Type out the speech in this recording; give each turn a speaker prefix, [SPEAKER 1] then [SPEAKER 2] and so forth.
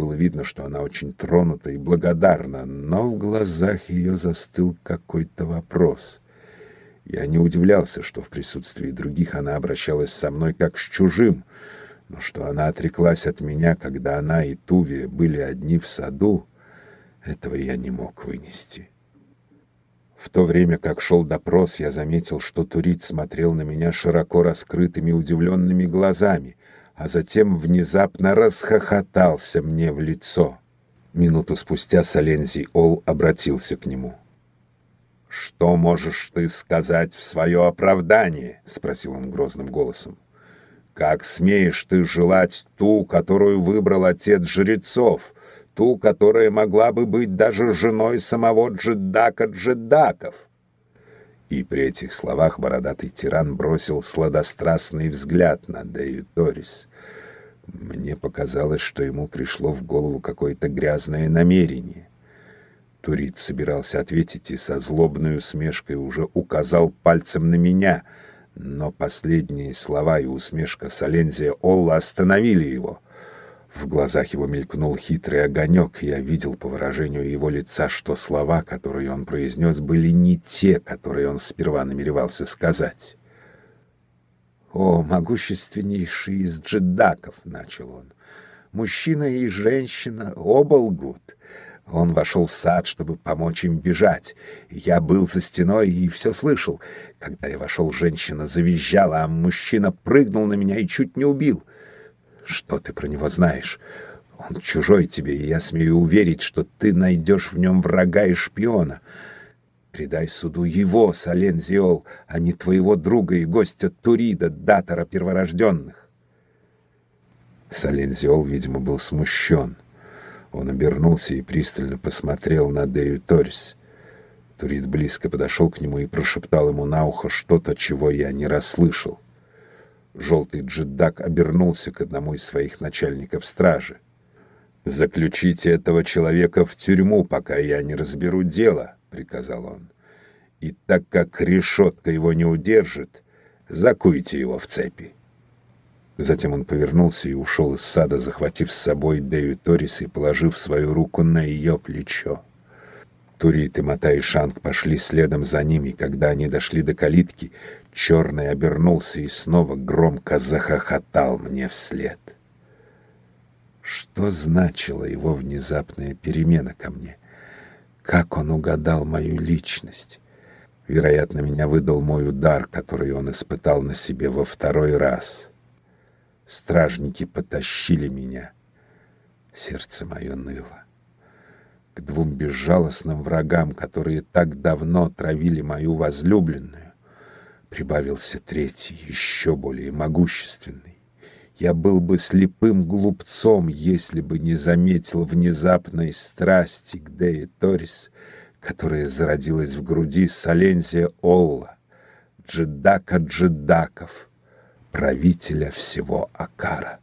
[SPEAKER 1] было видно, что она очень тронута и благодарна, но в глазах ее застыл какой-то вопрос. Я не удивлялся, что в присутствии других она обращалась со мной как с чужим, но что она отреклась от меня, когда она и Туви были одни в саду, этого я не мог вынести. В то время, как шел допрос, я заметил, что Турит смотрел на меня широко раскрытыми удивленными глазами, а затем внезапно расхохотался мне в лицо. Минуту спустя Солензий Ол обратился к нему. «Что можешь ты сказать в свое оправдание?» — спросил он грозным голосом. «Как смеешь ты желать ту, которую выбрал отец жрецов, ту, которая могла бы быть даже женой самого Джедака Джедаков. И при этих словах бородатый тиран бросил сладострастный взгляд на Дею Торис. Мне показалось, что ему пришло в голову какое-то грязное намерение. Турит собирался ответить и со злобной усмешкой уже указал пальцем на меня, но последние слова и усмешка Солензия Олла остановили его — в глазах его мелькнул хитрый огонек, и я видел по выражению его лица, что слова, которые он произнес, были не те, которые он сперва намеревался сказать. «О, могущественнейший из джедаков!» — начал он. «Мужчина и женщина оба лгут». Он вошел в сад, чтобы помочь им бежать. Я был за стеной и все слышал. Когда я вошел, женщина завизжала, а мужчина прыгнул на меня и чуть не убил. Что ты про него знаешь? Он чужой тебе, и я смею уверить, что ты найдешь в нем врага и шпиона. Предай суду его, Солензиол, а не твоего друга и гостя Турида, датора перворожденных. Солензиол, видимо, был смущен. Он обернулся и пристально посмотрел на Дею Торис. Турид близко подошел к нему и прошептал ему на ухо что-то, чего я не расслышал. Желтый джедак обернулся к одному из своих начальников стражи. «Заключите этого человека в тюрьму, пока я не разберу дело», — приказал он. «И так как решетка его не удержит, закуйте его в цепи». Затем он повернулся и ушел из сада, захватив с собой Дэю Торис и положив свою руку на ее плечо. Турит и Мата и Шанг пошли следом за ними. Когда они дошли до калитки, черный обернулся и снова громко захохотал мне вслед. Что значила его внезапная перемена ко мне? Как он угадал мою личность? Вероятно, меня выдал мой удар, который он испытал на себе во второй раз. Стражники потащили меня. Сердце мое ныло к двум безжалостным врагам, которые так давно травили мою возлюбленную, прибавился третий, еще более могущественный. Я был бы слепым глупцом, если бы не заметил внезапной страсти к Дее Торис, которая зародилась в груди Солензия Олла, джедака джедаков, правителя всего Акара.